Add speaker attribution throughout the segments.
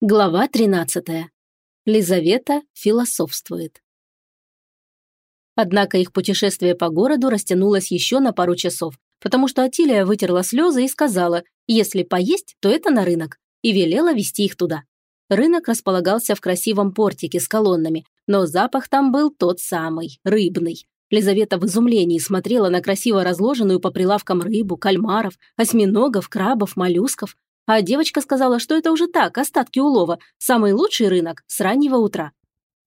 Speaker 1: Глава 13. Лизавета философствует. Однако их путешествие по городу растянулось еще на пару часов, потому что Атилия вытерла слезы и сказала, если поесть, то это на рынок, и велела вести их туда. Рынок располагался в красивом портике с колоннами, но запах там был тот самый, рыбный. Лизавета в изумлении смотрела на красиво разложенную по прилавкам рыбу, кальмаров, осьминогов, крабов, моллюсков, а девочка сказала, что это уже так, остатки улова, самый лучший рынок с раннего утра.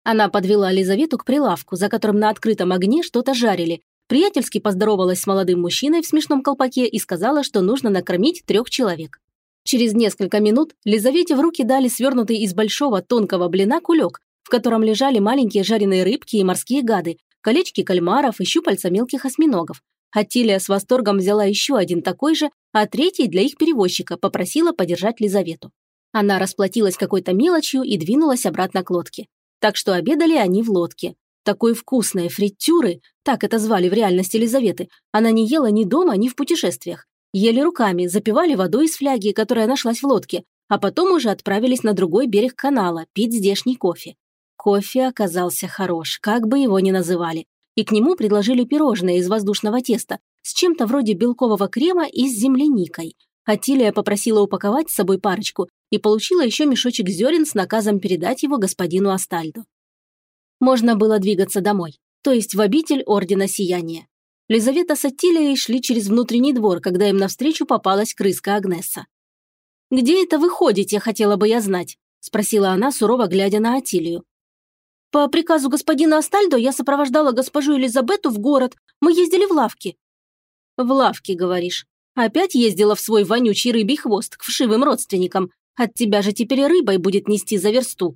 Speaker 1: Она подвела Лизавету к прилавку, за которым на открытом огне что-то жарили. Приятельски поздоровалась с молодым мужчиной в смешном колпаке и сказала, что нужно накормить трех человек. Через несколько минут Лизавете в руки дали свернутый из большого тонкого блина кулек, в котором лежали маленькие жареные рыбки и морские гады, колечки кальмаров и щупальца мелких осьминогов. Атилия с восторгом взяла еще один такой же, а третий для их перевозчика попросила подержать Лизавету. Она расплатилась какой-то мелочью и двинулась обратно к лодке. Так что обедали они в лодке. Такой вкусной фритюры, так это звали в реальности Лизаветы, она не ела ни дома, ни в путешествиях. Ели руками, запивали водой из фляги, которая нашлась в лодке, а потом уже отправились на другой берег канала пить здешний кофе. Кофе оказался хорош, как бы его ни называли и к нему предложили пирожное из воздушного теста с чем-то вроде белкового крема и с земляникой. Атилия попросила упаковать с собой парочку и получила еще мешочек зерен с наказом передать его господину Астальдо. Можно было двигаться домой, то есть в обитель Ордена Сияния. Лизавета с Аттилией шли через внутренний двор, когда им навстречу попалась крыска Агнесса. «Где это вы ходите, хотела бы я знать?» – спросила она, сурово глядя на Атилию. По приказу господина Астальдо я сопровождала госпожу Элизабету в город. Мы ездили в лавки». «В лавки, говоришь. Опять ездила в свой вонючий рыбий хвост к вшивым родственникам. От тебя же теперь рыбой будет нести за версту».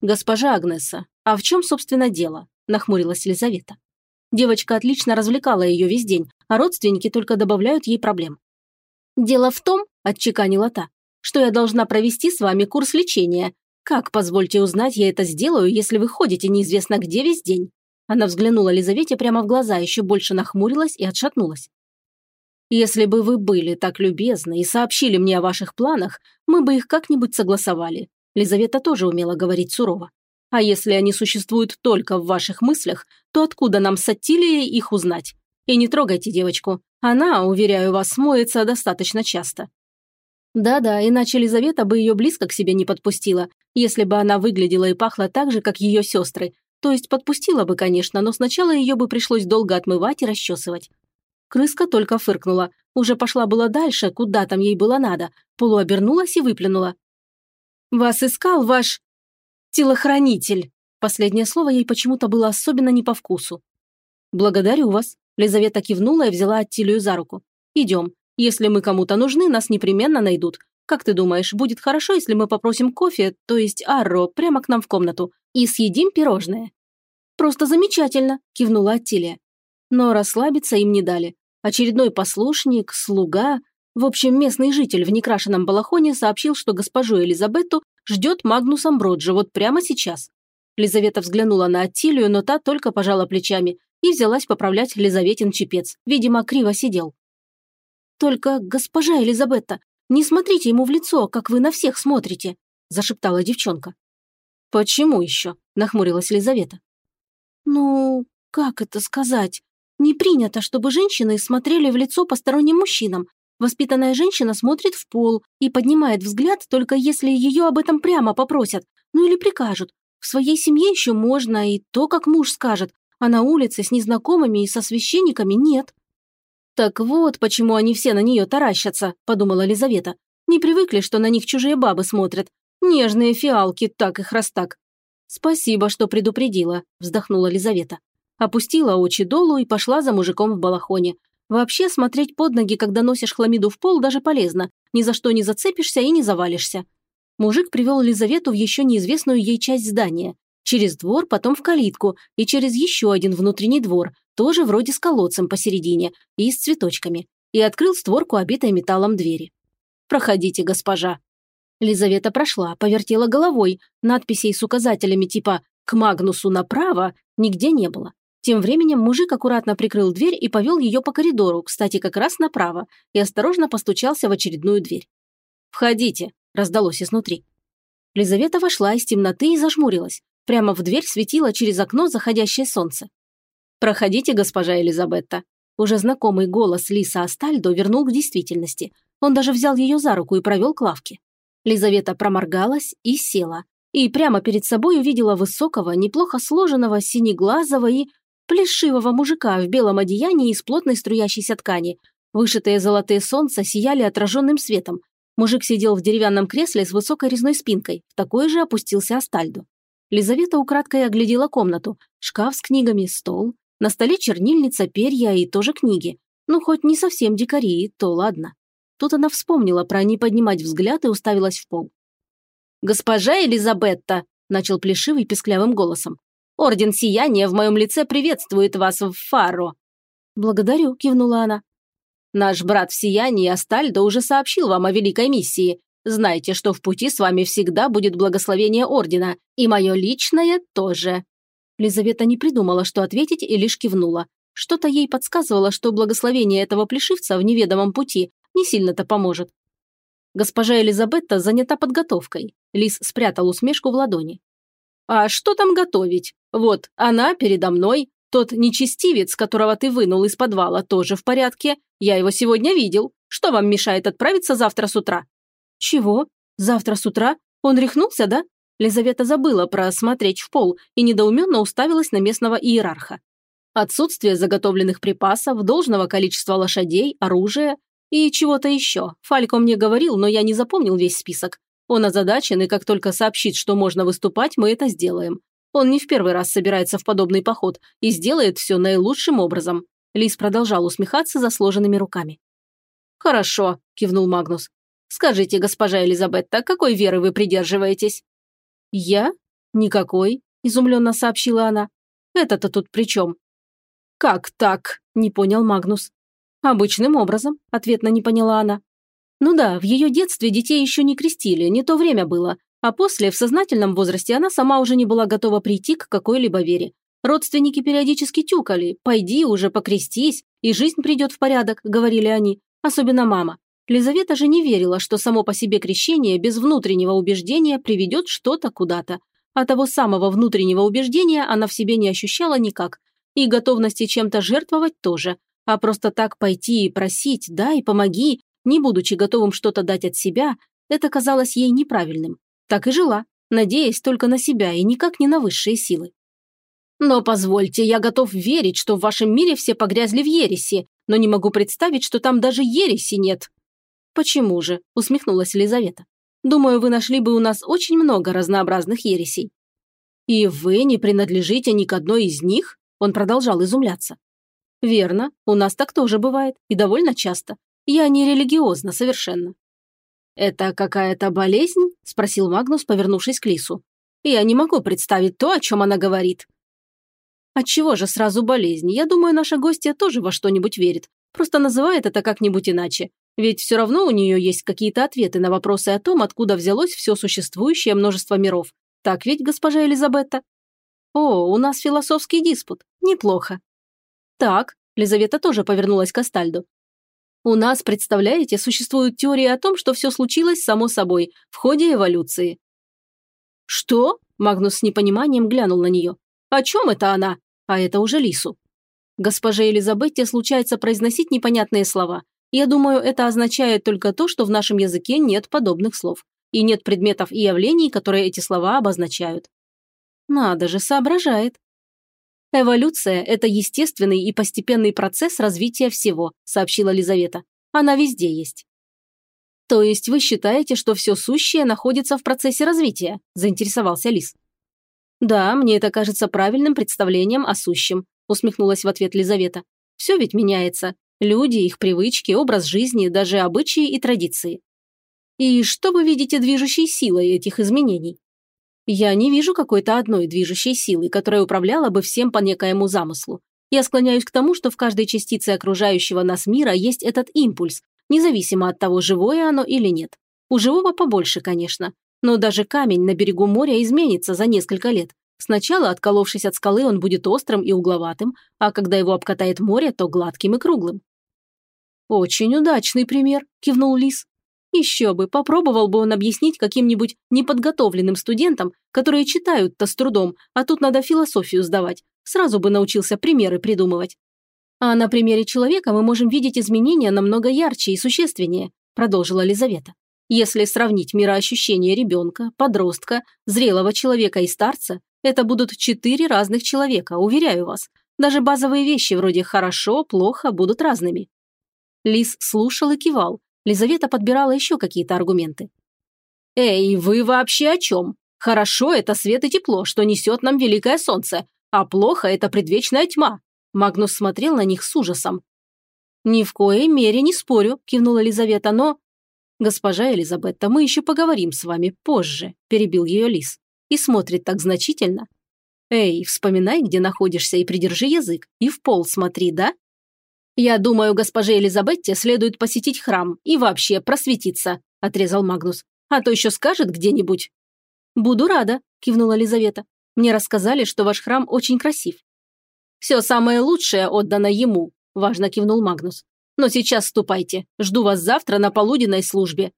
Speaker 1: «Госпожа Агнеса, а в чем, собственно, дело?» – нахмурилась Елизавета. Девочка отлично развлекала ее весь день, а родственники только добавляют ей проблем. «Дело в том», – отчеканила та, – «что я должна провести с вами курс лечения, «Как, позвольте узнать, я это сделаю, если вы ходите неизвестно где весь день?» Она взглянула Лизавете прямо в глаза, еще больше нахмурилась и отшатнулась. «Если бы вы были так любезны и сообщили мне о ваших планах, мы бы их как-нибудь согласовали». Лизавета тоже умела говорить сурово. «А если они существуют только в ваших мыслях, то откуда нам с Аттилией их узнать? И не трогайте девочку. Она, уверяю вас, смоется достаточно часто. Да-да, иначе Лизавета бы ее близко к себе не подпустила, если бы она выглядела и пахла так же, как ее сестры. То есть подпустила бы, конечно, но сначала ее бы пришлось долго отмывать и расчесывать. Крыска только фыркнула. Уже пошла была дальше, куда там ей было надо. Полуобернулась и выплюнула. «Вас искал ваш... телохранитель!» Последнее слово ей почему-то было особенно не по вкусу. «Благодарю вас», – Лизавета кивнула и взяла Аттилию за руку. «Идем. Если мы кому-то нужны, нас непременно найдут. Как ты думаешь, будет хорошо, если мы попросим кофе, то есть арро, прямо к нам в комнату, и съедим пирожное?» «Просто замечательно», – кивнула Аттилия. Но расслабиться им не дали. Очередной послушник, слуга, в общем, местный житель в некрашенном балахоне сообщил, что госпожу Элизабетту ждет Магнус Амброджи вот прямо сейчас. Лизавета взглянула на Аттилию, но та только пожала плечами и взялась поправлять Лизаветин чепец. Видимо, криво сидел. «Только, госпожа Элизабетта, не смотрите ему в лицо, как вы на всех смотрите», зашептала девчонка. «Почему еще?» – нахмурилась Елизавета. «Ну, как это сказать? Не принято, чтобы женщины смотрели в лицо посторонним мужчинам. Воспитанная женщина смотрит в пол и поднимает взгляд только если ее об этом прямо попросят, ну или прикажут. В своей семье еще можно и то, как муж скажет, а на улице с незнакомыми и со священниками нет. «Так вот, почему они все на нее таращатся», – подумала Лизавета. «Не привыкли, что на них чужие бабы смотрят. Нежные фиалки, так их растак». «Спасибо, что предупредила», – вздохнула Лизавета. Опустила очи долу и пошла за мужиком в балахоне. Вообще, смотреть под ноги, когда носишь хламиду в пол, даже полезно. Ни за что не зацепишься и не завалишься. Мужик привел Лизавету в еще неизвестную ей часть здания. Через двор, потом в калитку и через еще один внутренний двор, тоже вроде с колодцем посередине и с цветочками, и открыл створку, обитой металлом двери. «Проходите, госпожа». Лизавета прошла, повертела головой, надписей с указателями типа «К Магнусу направо» нигде не было. Тем временем мужик аккуратно прикрыл дверь и повел ее по коридору, кстати, как раз направо, и осторожно постучался в очередную дверь. «Входите», – раздалось изнутри. Лизавета вошла из темноты и зажмурилась. Прямо в дверь светило через окно заходящее солнце. «Проходите, госпожа Элизабетта». Уже знакомый голос Лиса Астальдо вернул к действительности. Он даже взял ее за руку и провел к лавке. Лизавета проморгалась и села. И прямо перед собой увидела высокого, неплохо сложенного, синеглазого и плешивого мужика в белом одеянии из плотной струящейся ткани. Вышитые золотые солнца сияли отраженным светом. Мужик сидел в деревянном кресле с высокой резной спинкой. В такой же опустился Астальдо. Лизавета украдкой оглядела комнату. Шкаф с книгами, стол. На столе чернильница, перья и тоже книги. Ну, хоть не совсем дикари, то ладно. Тут она вспомнила про не поднимать взгляд и уставилась в пол. «Госпожа Элизабетта!» – начал Плешивый песклявым голосом. «Орден Сияния в моем лице приветствует вас в Фаро!» «Благодарю», – кивнула она. «Наш брат в Сиянии Астальдо уже сообщил вам о великой миссии. Знайте, что в пути с вами всегда будет благословение Ордена, и мое личное тоже». Лизавета не придумала, что ответить, и лишь кивнула. Что-то ей подсказывало, что благословение этого плешивца в неведомом пути не сильно-то поможет. Госпожа Элизабетта занята подготовкой. Лис спрятал усмешку в ладони. «А что там готовить? Вот, она передо мной. Тот нечестивец, которого ты вынул из подвала, тоже в порядке. Я его сегодня видел. Что вам мешает отправиться завтра с утра?» «Чего? Завтра с утра? Он рехнулся, да?» Лизавета забыла про смотреть в пол и недоуменно уставилась на местного иерарха. Отсутствие заготовленных припасов, должного количества лошадей, оружия и чего-то еще. Фалько мне говорил, но я не запомнил весь список. Он озадачен, и как только сообщит, что можно выступать, мы это сделаем. Он не в первый раз собирается в подобный поход и сделает все наилучшим образом. Лис продолжал усмехаться за сложенными руками. «Хорошо», – кивнул Магнус. «Скажите, госпожа Элизабетта, какой веры вы придерживаетесь?» «Я? Никакой», – изумленно сообщила она. «Это-то тут при чем?» «Как так?» – не понял Магнус. «Обычным образом», – ответно не поняла она. «Ну да, в ее детстве детей еще не крестили, не то время было, а после, в сознательном возрасте, она сама уже не была готова прийти к какой-либо вере. Родственники периодически тюкали «пойди уже покрестись, и жизнь придет в порядок», – говорили они, особенно мама. Лизавета же не верила, что само по себе крещение без внутреннего убеждения приведет что-то куда-то. А того самого внутреннего убеждения она в себе не ощущала никак. И готовности чем-то жертвовать тоже. А просто так пойти и просить «дай, помоги», не будучи готовым что-то дать от себя, это казалось ей неправильным. Так и жила, надеясь только на себя и никак не на высшие силы. «Но позвольте, я готов верить, что в вашем мире все погрязли в ереси, но не могу представить, что там даже ереси нет». «Почему же?» – усмехнулась Елизавета. «Думаю, вы нашли бы у нас очень много разнообразных ересей». «И вы не принадлежите ни к одной из них?» – он продолжал изумляться. «Верно, у нас так тоже бывает, и довольно часто. Я не религиозна совершенно». «Это какая-то болезнь?» – спросил Магнус, повернувшись к Лису. «Я не могу представить то, о чем она говорит». «Отчего же сразу болезнь? Я думаю, наша гостья тоже во что-нибудь верит. Просто называет это как-нибудь иначе. Ведь все равно у нее есть какие-то ответы на вопросы о том, откуда взялось все существующее множество миров. Так ведь, госпожа Элизабетта? О, у нас философский диспут. Неплохо. Так, Лизавета тоже повернулась к Астальду. У нас, представляете, существуют теории о том, что все случилось само собой, в ходе эволюции. Что? Магнус с непониманием глянул на нее. О чем это она? А это уже Лису. Госпоже Елизабетте случается произносить непонятные слова. Я думаю, это означает только то, что в нашем языке нет подобных слов. И нет предметов и явлений, которые эти слова обозначают. Надо же, соображает. «Эволюция – это естественный и постепенный процесс развития всего», – сообщила Лизавета. «Она везде есть». «То есть вы считаете, что все сущее находится в процессе развития?» – заинтересовался Лис. «Да, мне это кажется правильным представлением о сущем», – усмехнулась в ответ Лизавета. «Все ведь меняется. Люди, их привычки, образ жизни, даже обычаи и традиции. И что вы видите движущей силой этих изменений? Я не вижу какой-то одной движущей силы, которая управляла бы всем по некоему замыслу. Я склоняюсь к тому, что в каждой частице окружающего нас мира есть этот импульс, независимо от того, живое оно или нет. У живого побольше, конечно. Но даже камень на берегу моря изменится за несколько лет. Сначала, отколовшись от скалы, он будет острым и угловатым, а когда его обкатает море, то гладким и круглым. «Очень удачный пример», – кивнул Лис. Еще бы, попробовал бы он объяснить каким-нибудь неподготовленным студентам, которые читают-то с трудом, а тут надо философию сдавать. Сразу бы научился примеры придумывать. А на примере человека мы можем видеть изменения намного ярче и существеннее, продолжила Лизавета. Если сравнить мироощущение ребенка, подростка, зрелого человека и старца, это будут четыре разных человека, уверяю вас. Даже базовые вещи вроде «хорошо», «плохо» будут разными. Лис слушал и кивал. Лизавета подбирала еще какие-то аргументы. «Эй, вы вообще о чем? Хорошо – это свет и тепло, что несет нам великое солнце, а плохо – это предвечная тьма». Магнус смотрел на них с ужасом. «Ни в коей мере не спорю», – кивнула Лизавета, – «но...» «Госпожа Элизабетта, мы еще поговорим с вами позже», – перебил ее Лис. И смотрит так значительно. «Эй, вспоминай, где находишься, и придержи язык, и в пол смотри, да?» «Я думаю, госпоже Элизабетте следует посетить храм и вообще просветиться», – отрезал Магнус. «А то еще скажет где-нибудь». «Буду рада», – кивнула Лизавета. «Мне рассказали, что ваш храм очень красив». «Все самое лучшее отдано ему», – важно кивнул Магнус. Но сейчас ступайте. Жду вас завтра на полуденной службе».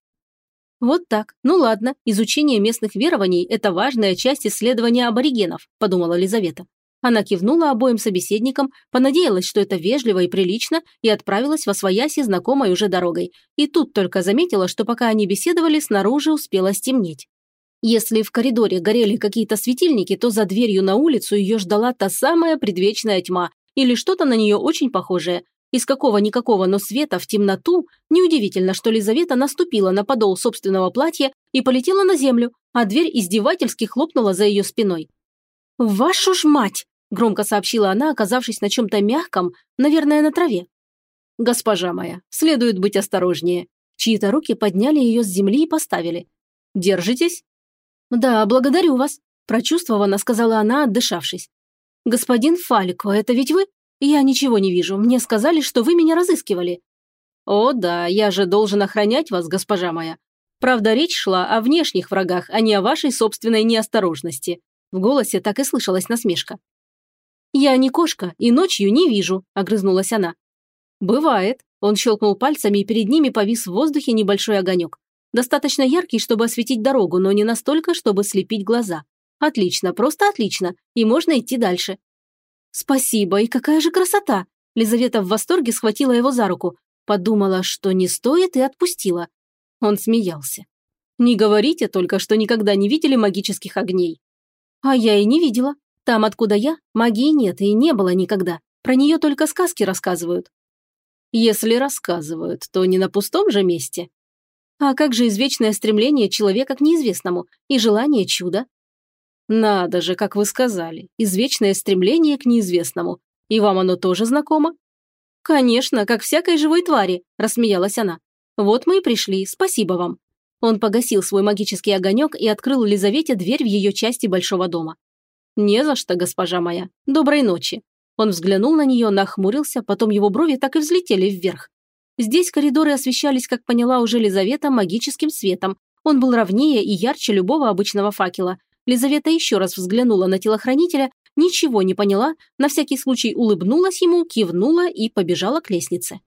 Speaker 1: «Вот так. Ну ладно, изучение местных верований – это важная часть исследования аборигенов», – подумала Лизавета. Она кивнула обоим собеседникам, понадеялась, что это вежливо и прилично, и отправилась во свояси знакомой уже дорогой. И тут только заметила, что пока они беседовали, снаружи успело стемнеть. Если в коридоре горели какие-то светильники, то за дверью на улицу ее ждала та самая предвечная тьма или что-то на нее очень похожее, из какого-никакого, но света в темноту, неудивительно, что Лизавета наступила на подол собственного платья и полетела на землю, а дверь издевательски хлопнула за ее спиной. «Вашу ж мать!» – громко сообщила она, оказавшись на чем-то мягком, наверное, на траве. «Госпожа моя, следует быть осторожнее». Чьи-то руки подняли ее с земли и поставили. «Держитесь?» «Да, благодарю вас», – прочувствованно сказала она, отдышавшись. «Господин Фалико, это ведь вы?» «Я ничего не вижу. Мне сказали, что вы меня разыскивали». «О, да, я же должен охранять вас, госпожа моя. Правда, речь шла о внешних врагах, а не о вашей собственной неосторожности». В голосе так и слышалась насмешка. «Я не кошка и ночью не вижу», – огрызнулась она. «Бывает». Он щелкнул пальцами, и перед ними повис в воздухе небольшой огонек. Достаточно яркий, чтобы осветить дорогу, но не настолько, чтобы слепить глаза. Отлично, просто отлично, и можно идти дальше. «Спасибо, и какая же красота!» Лизавета в восторге схватила его за руку, подумала, что не стоит, и отпустила. Он смеялся. «Не говорите только, что никогда не видели магических огней». «А я и не видела. Там, откуда я, магии нет и не было никогда. Про нее только сказки рассказывают». «Если рассказывают, то не на пустом же месте». «А как же извечное стремление человека к неизвестному и желание чуда?» Надо же, как вы сказали, извечное стремление к неизвестному. И вам оно тоже знакомо? Конечно, как всякой живой твари, рассмеялась она. Вот мы и пришли, спасибо вам. Он погасил свой магический огонек и открыл Лизавете дверь в ее части большого дома. «Не за что, госпожа моя. Доброй ночи». Он взглянул на нее, нахмурился, потом его брови так и взлетели вверх. Здесь коридоры освещались, как поняла уже Лизавета, магическим светом. Он был ровнее и ярче любого обычного факела, Лизавета еще раз взглянула на телохранителя, ничего не поняла, на всякий случай улыбнулась ему, кивнула и побежала к лестнице.